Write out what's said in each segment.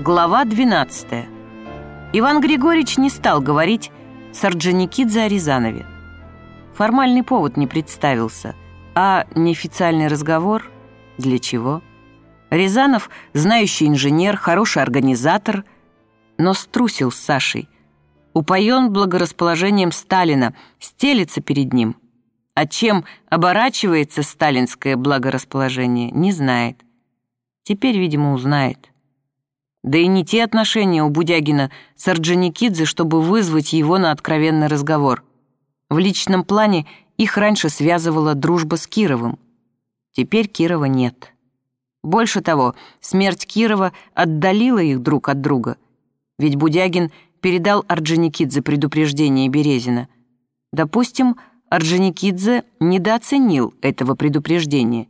Глава 12. Иван Григорьевич не стал говорить с Орджоникидзе о Рязанове. Формальный повод не представился, а неофициальный разговор для чего? Рязанов, знающий инженер, хороший организатор, но струсил с Сашей. Упоен благорасположением Сталина, стелится перед ним. А чем оборачивается сталинское благорасположение, не знает. Теперь, видимо, узнает. Да и не те отношения у Будягина с Орджоникидзе, чтобы вызвать его на откровенный разговор. В личном плане их раньше связывала дружба с Кировым. Теперь Кирова нет. Больше того, смерть Кирова отдалила их друг от друга. Ведь Будягин передал Орджоникидзе предупреждение Березина. Допустим, Орджоникидзе недооценил этого предупреждения.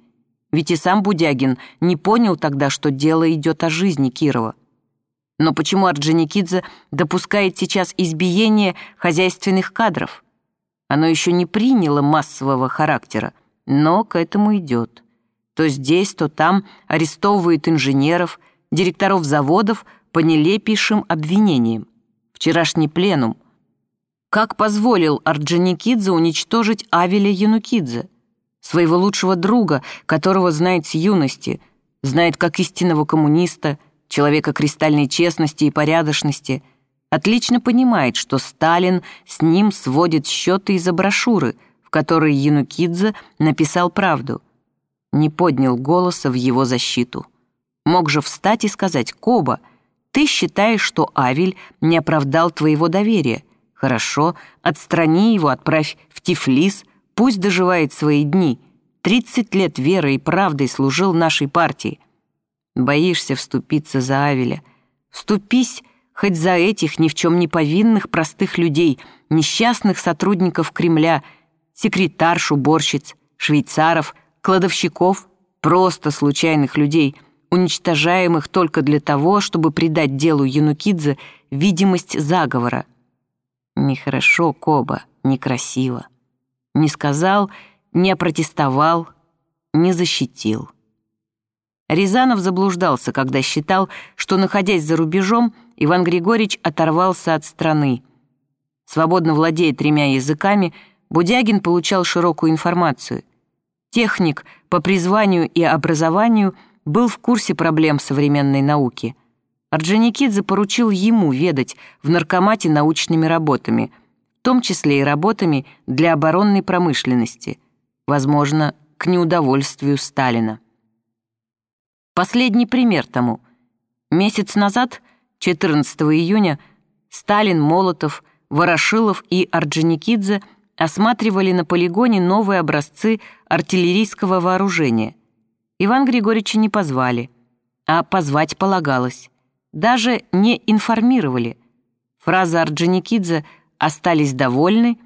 Ведь и сам Будягин не понял тогда, что дело идет о жизни Кирова. Но почему Орджоникидзе допускает сейчас избиение хозяйственных кадров? Оно еще не приняло массового характера, но к этому идет. То здесь, то там арестовывают инженеров, директоров заводов по нелепейшим обвинениям. Вчерашний пленум. Как позволил Орджоникидзе уничтожить Авеля Янукидзе, своего лучшего друга, которого знает с юности, знает как истинного коммуниста – человека кристальной честности и порядочности, отлично понимает, что Сталин с ним сводит счеты из-за брошюры, в которой Янукидзе написал правду. Не поднял голоса в его защиту. Мог же встать и сказать «Коба, ты считаешь, что Авель не оправдал твоего доверия. Хорошо, отстрани его, отправь в Тифлис, пусть доживает свои дни. Тридцать лет верой и правдой служил нашей партии. Боишься вступиться за Авеля. Вступись хоть за этих ни в чем не повинных простых людей, несчастных сотрудников Кремля, секретарш, уборщиц, швейцаров, кладовщиков, просто случайных людей, уничтожаемых только для того, чтобы придать делу Янукидзе видимость заговора. Нехорошо, Коба, некрасиво. Не сказал, не опротестовал, не защитил. Рязанов заблуждался, когда считал, что, находясь за рубежом, Иван Григорьевич оторвался от страны. Свободно владея тремя языками, Будягин получал широкую информацию. Техник по призванию и образованию был в курсе проблем современной науки. Орджоникидзе поручил ему ведать в наркомате научными работами, том числе и работами для оборонной промышленности, возможно, к неудовольствию Сталина. Последний пример тому. Месяц назад, 14 июня, Сталин, Молотов, Ворошилов и Орджоникидзе осматривали на полигоне новые образцы артиллерийского вооружения. Иван Григорьевича не позвали, а позвать полагалось. Даже не информировали. Фраза Орджоникидзе «остались довольны»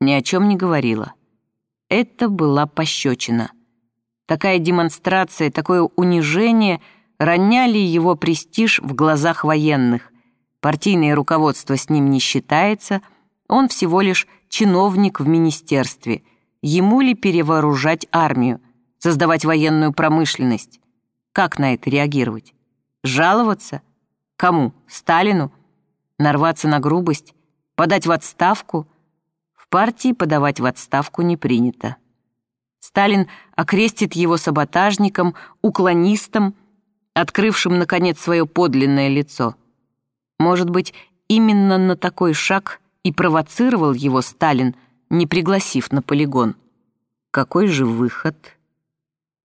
ни о чем не говорила. Это была пощечина. Такая демонстрация, такое унижение роняли его престиж в глазах военных. Партийное руководство с ним не считается, он всего лишь чиновник в министерстве. Ему ли перевооружать армию, создавать военную промышленность? Как на это реагировать? Жаловаться? Кому? Сталину? Нарваться на грубость? Подать в отставку? В партии подавать в отставку не принято. Сталин окрестит его саботажником, уклонистом, открывшим, наконец, свое подлинное лицо. Может быть, именно на такой шаг и провоцировал его Сталин, не пригласив на полигон. Какой же выход?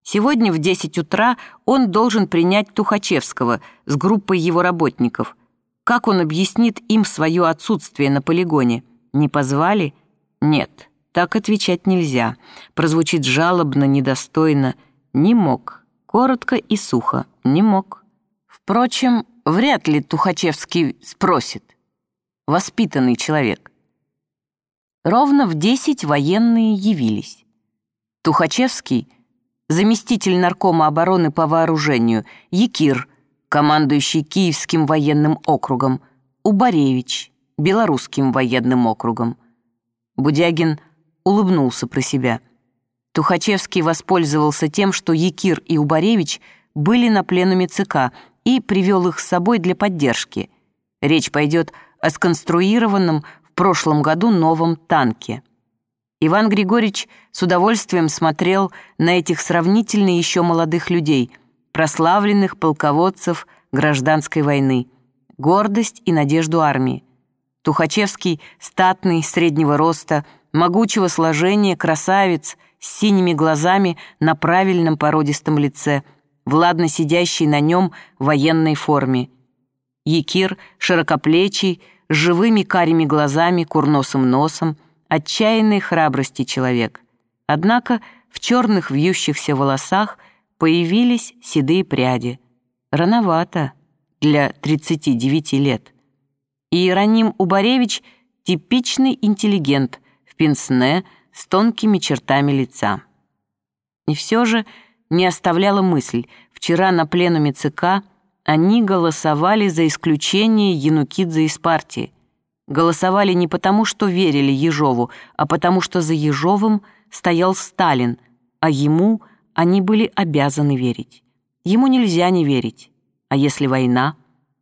Сегодня в 10 утра он должен принять Тухачевского с группой его работников. Как он объяснит им свое отсутствие на полигоне? Не позвали? Нет. Так отвечать нельзя. Прозвучит жалобно, недостойно. Не мог. Коротко и сухо. Не мог. Впрочем, вряд ли Тухачевский спросит. Воспитанный человек. Ровно в десять военные явились. Тухачевский, заместитель наркома обороны по вооружению, Якир, командующий Киевским военным округом, Убаревич, Белорусским военным округом. Будягин улыбнулся про себя. Тухачевский воспользовался тем, что Якир и Убаревич были на пленуме ЦК и привел их с собой для поддержки. Речь пойдет о сконструированном в прошлом году новом танке. Иван Григорьевич с удовольствием смотрел на этих сравнительно еще молодых людей, прославленных полководцев гражданской войны, гордость и надежду армии. Тухачевский, статный, среднего роста, могучего сложения, красавец, с синими глазами на правильном породистом лице, владно сидящий на нем в военной форме. Якир, широкоплечий, с живыми карими глазами, курносым носом, отчаянной храбрости человек. Однако в черных вьющихся волосах появились седые пряди. Рановато для 39 лет. Иероним Убаревич — типичный интеллигент в пенсне с тонкими чертами лица. И все же не оставляла мысль, вчера на пленуме ЦК они голосовали за исключение Янукидзе из партии. Голосовали не потому, что верили Ежову, а потому, что за Ежовым стоял Сталин, а ему они были обязаны верить. Ему нельзя не верить. А если война?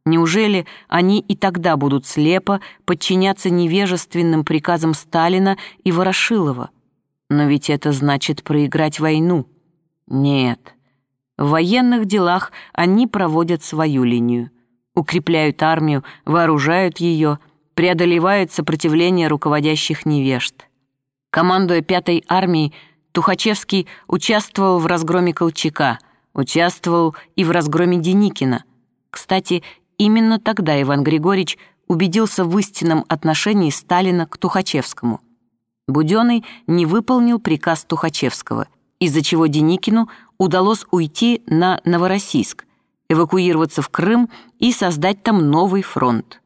Неужели они и тогда будут слепо подчиняться невежественным приказам Сталина и Ворошилова? Но ведь это значит проиграть войну. Нет. В военных делах они проводят свою линию. Укрепляют армию, вооружают ее, преодолевают сопротивление руководящих невежд. Командуя пятой армией, Тухачевский участвовал в разгроме Колчака, участвовал и в разгроме Деникина. Кстати, Именно тогда Иван Григорьевич убедился в истинном отношении Сталина к Тухачевскому. Буденный не выполнил приказ Тухачевского, из-за чего Деникину удалось уйти на Новороссийск, эвакуироваться в Крым и создать там новый фронт.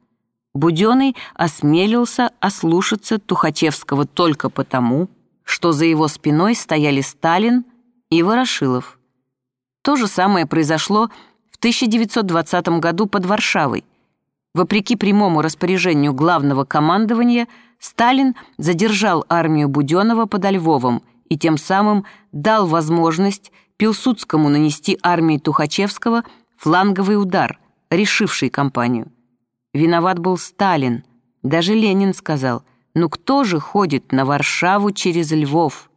Буденный осмелился ослушаться Тухачевского только потому, что за его спиной стояли Сталин и Ворошилов. То же самое произошло в 1920 году под Варшавой. Вопреки прямому распоряжению главного командования, Сталин задержал армию Буденова под Львовом и тем самым дал возможность Пилсудскому нанести армии Тухачевского фланговый удар, решивший кампанию. Виноват был Сталин. Даже Ленин сказал, ну кто же ходит на Варшаву через Львов?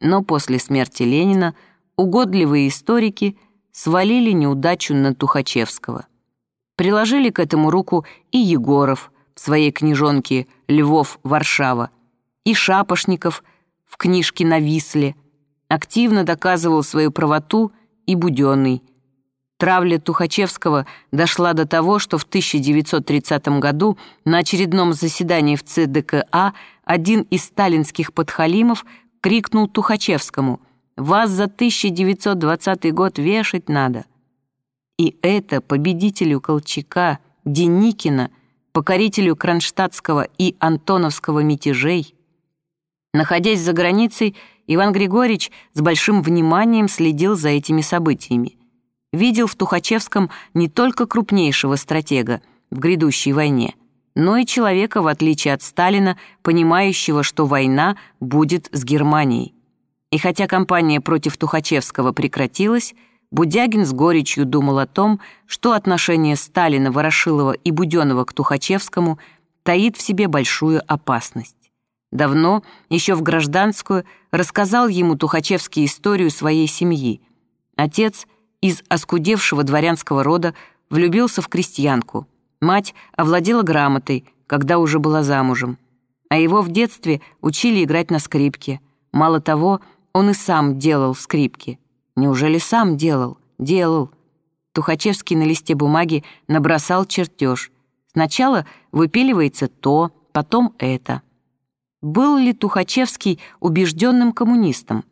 Но после смерти Ленина угодливые историки – свалили неудачу на Тухачевского. Приложили к этому руку и Егоров в своей книжонке «Львов-Варшава», и Шапошников в книжке «На Висле», активно доказывал свою правоту и Буденный. Травля Тухачевского дошла до того, что в 1930 году на очередном заседании в ЦДКА один из сталинских подхалимов крикнул Тухачевскому вас за 1920 год вешать надо. И это победителю Колчака, Деникина, покорителю Кронштадтского и Антоновского мятежей. Находясь за границей, Иван Григорьевич с большим вниманием следил за этими событиями. Видел в Тухачевском не только крупнейшего стратега в грядущей войне, но и человека, в отличие от Сталина, понимающего, что война будет с Германией. И хотя кампания против Тухачевского прекратилась, Будягин с горечью думал о том, что отношение Сталина, Ворошилова и Буденова к Тухачевскому таит в себе большую опасность. Давно, еще в гражданскую, рассказал ему Тухачевский историю своей семьи. Отец из оскудевшего дворянского рода влюбился в крестьянку. Мать овладела грамотой, когда уже была замужем. А его в детстве учили играть на скрипке. Мало того, он и сам делал скрипки. Неужели сам делал? Делал. Тухачевский на листе бумаги набросал чертеж. Сначала выпиливается то, потом это. Был ли Тухачевский убежденным коммунистом?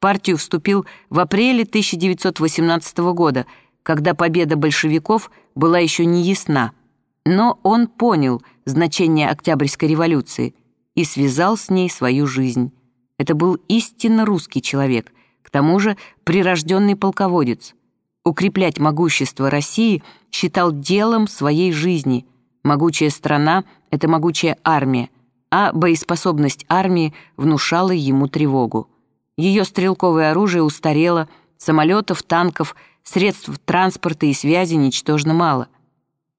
Партию вступил в апреле 1918 года, когда победа большевиков была еще не ясна. Но он понял значение Октябрьской революции и связал с ней свою жизнь. Это был истинно русский человек, к тому же прирожденный полководец. Укреплять могущество России считал делом своей жизни. Могучая страна — это могучая армия, а боеспособность армии внушала ему тревогу. Ее стрелковое оружие устарело, самолетов, танков, средств транспорта и связи ничтожно мало.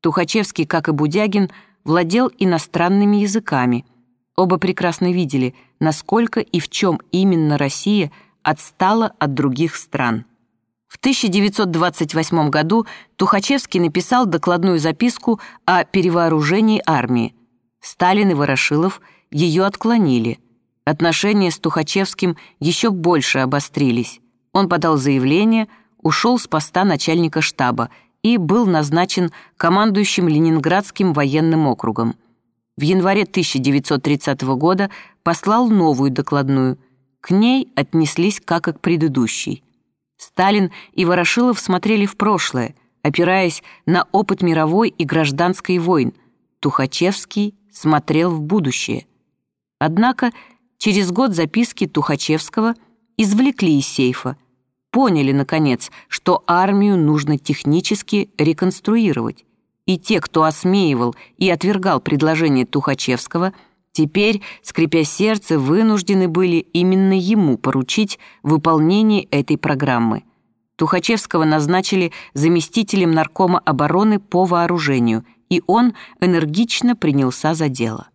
Тухачевский, как и Будягин, владел иностранными языками. Оба прекрасно видели, насколько и в чем именно Россия отстала от других стран. В 1928 году Тухачевский написал докладную записку о перевооружении армии. Сталин и Ворошилов ее отклонили. Отношения с Тухачевским еще больше обострились. Он подал заявление, ушел с поста начальника штаба и был назначен командующим Ленинградским военным округом. В январе 1930 года послал новую докладную. К ней отнеслись как и к предыдущей. Сталин и Ворошилов смотрели в прошлое, опираясь на опыт мировой и гражданской войн. Тухачевский смотрел в будущее. Однако через год записки Тухачевского извлекли из сейфа, поняли, наконец, что армию нужно технически реконструировать. И те, кто осмеивал и отвергал предложение Тухачевского, теперь, скрипя сердце, вынуждены были именно ему поручить выполнение этой программы. Тухачевского назначили заместителем наркома обороны по вооружению, и он энергично принялся за дело.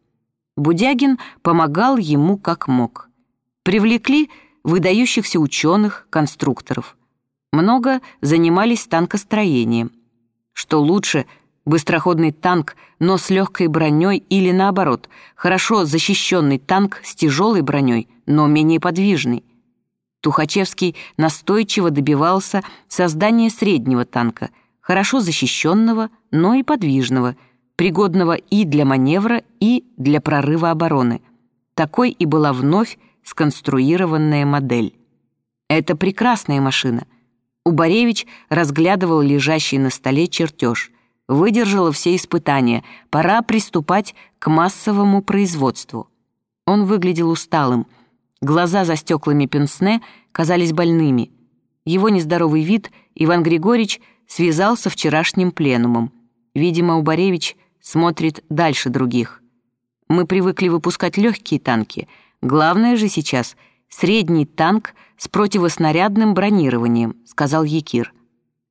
Будягин помогал ему как мог. Привлекли выдающихся ученых, конструкторов. Много занимались танкостроением. Что лучше, быстроходный танк, но с легкой броней или наоборот, хорошо защищенный танк с тяжелой броней, но менее подвижный. Тухачевский настойчиво добивался создания среднего танка, хорошо защищенного, но и подвижного, пригодного и для маневра, и для прорыва обороны. Такой и была вновь сконструированная модель. Это прекрасная машина. Убаревич разглядывал лежащий на столе чертеж. Выдержала все испытания. Пора приступать к массовому производству. Он выглядел усталым. Глаза за стеклами пенсне казались больными. Его нездоровый вид Иван Григорьевич связал со вчерашним пленумом. Видимо, Убаревич смотрит дальше других. Мы привыкли выпускать легкие танки — Главное же сейчас — средний танк с противоснарядным бронированием», — сказал Якир.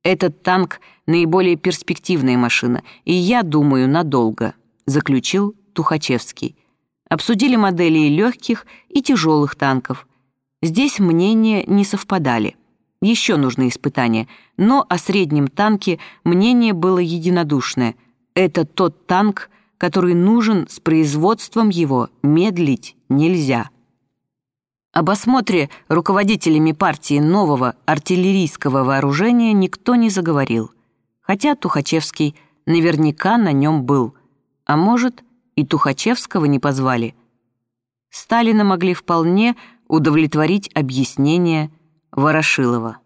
«Этот танк — наиболее перспективная машина, и я думаю, надолго», — заключил Тухачевский. Обсудили модели и легких, и тяжелых танков. Здесь мнения не совпадали. Еще нужны испытания, но о среднем танке мнение было единодушное. Это тот танк, который нужен с производством его медлить нельзя. Об осмотре руководителями партии нового артиллерийского вооружения никто не заговорил, хотя Тухачевский наверняка на нем был, а может, и Тухачевского не позвали. Сталина могли вполне удовлетворить объяснения Ворошилова.